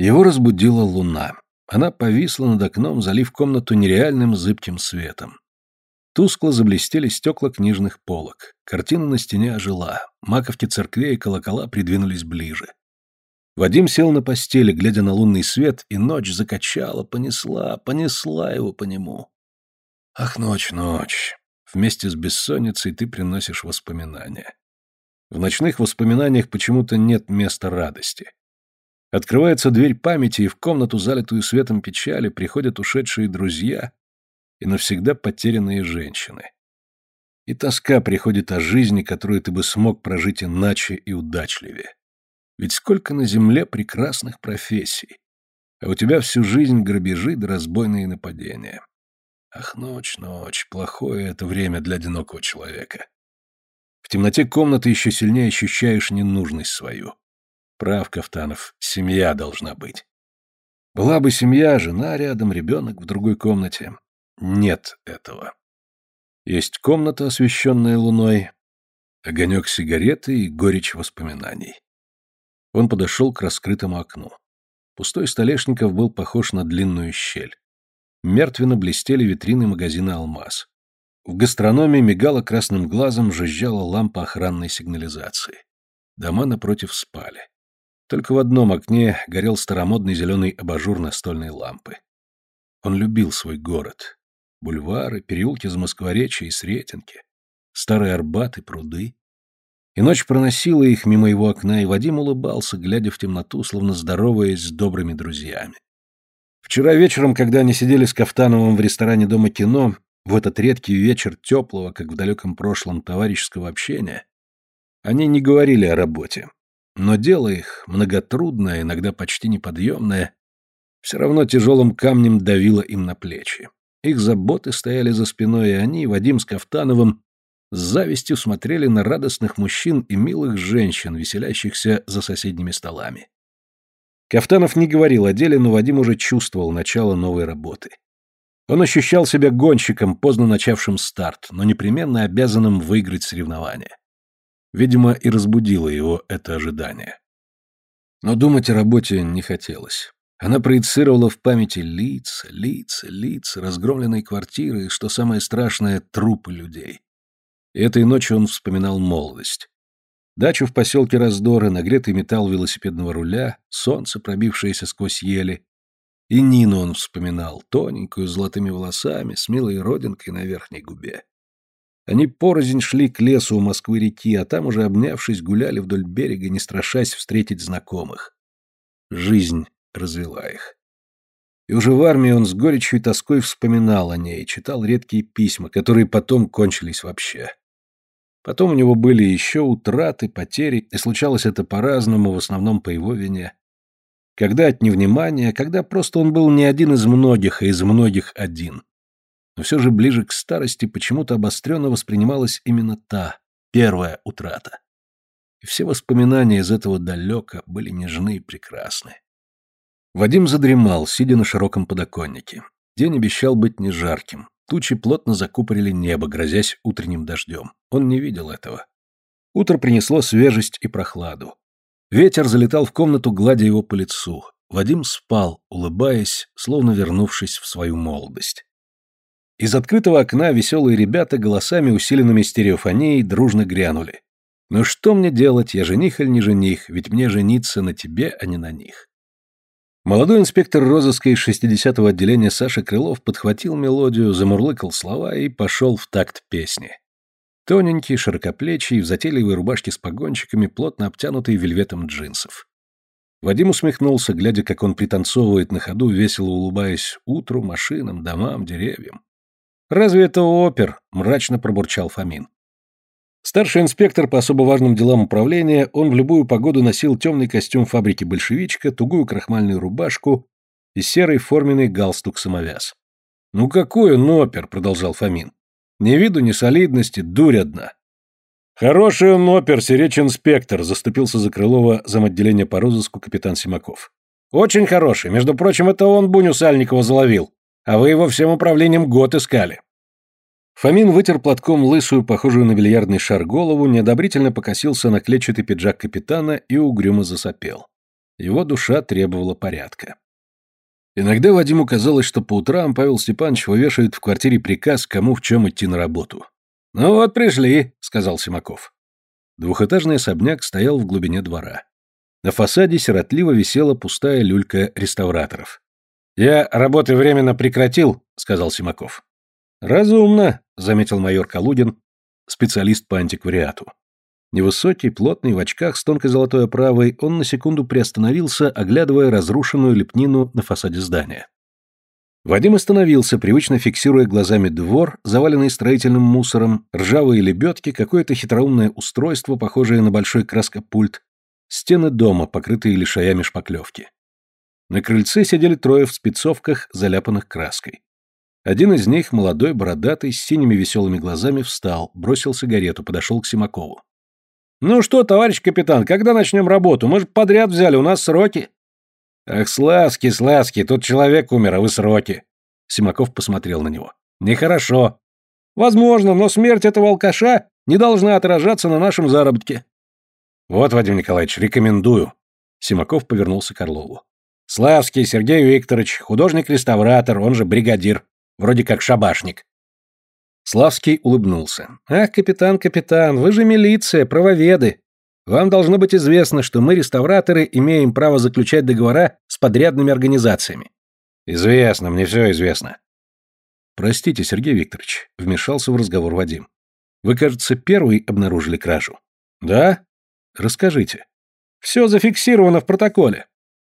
Его разбудила луна. Она повисла над окном, залив комнату нереальным зыбким светом. Тускло заблестели стекла книжных полок. Картина на стене ожила. Маковки церквей и колокола придвинулись ближе. Вадим сел на постели, глядя на лунный свет, и ночь закачала, понесла, понесла его по нему. Ах, ночь, ночь. Вместе с бессонницей ты приносишь воспоминания. В ночных воспоминаниях почему-то нет места радости. Открывается дверь памяти, и в комнату, залитую светом печали, приходят ушедшие друзья и навсегда потерянные женщины. И тоска приходит о жизни, которую ты бы смог прожить иначе и удачливее. Ведь сколько на земле прекрасных профессий, а у тебя всю жизнь грабежи да разбойные нападения. Ах, ночь, ночь, плохое это время для одинокого человека. В темноте комнаты еще сильнее ощущаешь ненужность свою. Прав, Кафтанов, семья должна быть. Была бы семья, жена рядом, ребенок в другой комнате. Нет этого. Есть комната, освещенная луной, огонек сигареты и горечь воспоминаний. Он подошел к раскрытому окну. Пустой столешников был похож на длинную щель. Мертвенно блестели витрины магазина «Алмаз». В гастрономе мигала красным глазом, жужжала лампа охранной сигнализации. Дома напротив спали. Только в одном окне горел старомодный зеленый абажур настольной лампы. Он любил свой город, бульвары, переулки из Москворечья и Сретенки, старые Арбаты, пруды. И ночь проносила их мимо его окна, и Вадим улыбался, глядя в темноту, словно здороваясь с добрыми друзьями. Вчера вечером, когда они сидели с Кафтановым в ресторане Дома кино, в этот редкий вечер теплого, как в далеком прошлом, товарищеского общения, они не говорили о работе. Но дело их, многотрудное, иногда почти неподъемное, все равно тяжелым камнем давило им на плечи. Их заботы стояли за спиной, и они, Вадим с Кафтановым, с завистью смотрели на радостных мужчин и милых женщин, веселящихся за соседними столами. Кафтанов не говорил о деле, но Вадим уже чувствовал начало новой работы. Он ощущал себя гонщиком, поздно начавшим старт, но непременно обязанным выиграть соревнование. Видимо, и разбудило его это ожидание. Но думать о работе не хотелось. Она проецировала в памяти лица, лица, лица, разгромленные квартиры и, что самое страшное, трупы людей. И этой ночью он вспоминал молодость. Дачу в поселке Раздоры, нагретый металл велосипедного руля, солнце, пробившееся сквозь ели. И Нину он вспоминал, тоненькую, с золотыми волосами, с милой родинкой на верхней губе. Они порознь шли к лесу у Москвы-реки, а там уже обнявшись гуляли вдоль берега, не страшась встретить знакомых. Жизнь развела их. И уже в армии он с горечью и тоской вспоминал о ней, читал редкие письма, которые потом кончились вообще. Потом у него были еще утраты, потери, и случалось это по-разному, в основном по его вине. Когда от невнимания, когда просто он был не один из многих, а из многих один. Но все же ближе к старости почему-то обостренно воспринималась именно та, первая утрата. И все воспоминания из этого далека были нежны и прекрасны. Вадим задремал, сидя на широком подоконнике. День обещал быть не жарким. Тучи плотно закупорили небо, грозясь утренним дождем. Он не видел этого. Утро принесло свежесть и прохладу. Ветер залетал в комнату, гладя его по лицу. Вадим спал, улыбаясь, словно вернувшись в свою молодость. Из открытого окна веселые ребята голосами, усиленными стереофонией, дружно грянули. «Ну что мне делать, я жених или не жених, ведь мне жениться на тебе, а не на них». Молодой инспектор розыска из 60-го отделения Саша Крылов подхватил мелодию, замурлыкал слова и пошел в такт песни. Тоненький, широкоплечий, в затейливой рубашке с погончиками, плотно обтянутый вельветом джинсов. Вадим усмехнулся, глядя, как он пританцовывает на ходу, весело улыбаясь утру, машинам, домам, деревьям. «Разве это опер?» — мрачно пробурчал Фомин. Старший инспектор по особо важным делам управления, он в любую погоду носил темный костюм фабрики «Большевичка», тугую крахмальную рубашку и серый форменный галстук-самовяз. «Ну какой он опер?» — продолжал Фомин. «Ни виду, ни солидности, дурь одна». «Хороший он опер, сиречь инспектор», — заступился за Крылова отделения по розыску капитан Симаков. «Очень хороший. Между прочим, это он Буню Сальникова заловил. А вы его всем управлением год искали». Фомин вытер платком лысую, похожую на бильярдный шар голову, неодобрительно покосился на клетчатый пиджак капитана и угрюмо засопел. Его душа требовала порядка. Иногда Вадиму казалось, что по утрам Павел Степанович вывешивает в квартире приказ, кому в чем идти на работу. «Ну вот, пришли», — сказал Симаков. Двухэтажный особняк стоял в глубине двора. На фасаде сиротливо висела пустая люлька реставраторов. «Я работы временно прекратил», — сказал Симаков. «Разумно», — заметил майор Калудин, специалист по антиквариату. Невысокий, плотный, в очках с тонкой золотой оправой, он на секунду приостановился, оглядывая разрушенную лепнину на фасаде здания. Вадим остановился, привычно фиксируя глазами двор, заваленный строительным мусором, ржавые лебедки, какое-то хитроумное устройство, похожее на большой краскопульт, стены дома, покрытые лишаями шпаклевки. На крыльце сидели трое в спецовках, заляпанных краской. Один из них, молодой, бородатый, с синими веселыми глазами, встал, бросил сигарету, подошел к Симакову. «Ну что, товарищ капитан, когда начнем работу? Мы же подряд взяли, у нас сроки». «Ах, Славский, Славский, тут человек умер, а вы сроки». Симаков посмотрел на него. «Нехорошо». «Возможно, но смерть этого алкаша не должна отражаться на нашем заработке». «Вот, Вадим Николаевич, рекомендую». Симаков повернулся к Орлову. «Славский Сергей Викторович, художник-реставратор, он же бригадир, вроде как шабашник. Славский улыбнулся. «Ах, капитан, капитан, вы же милиция, правоведы. Вам должно быть известно, что мы, реставраторы, имеем право заключать договора с подрядными организациями». «Известно, мне все известно». «Простите, Сергей Викторович», — вмешался в разговор Вадим. «Вы, кажется, первый обнаружили кражу». «Да?» «Расскажите». «Все зафиксировано в протоколе».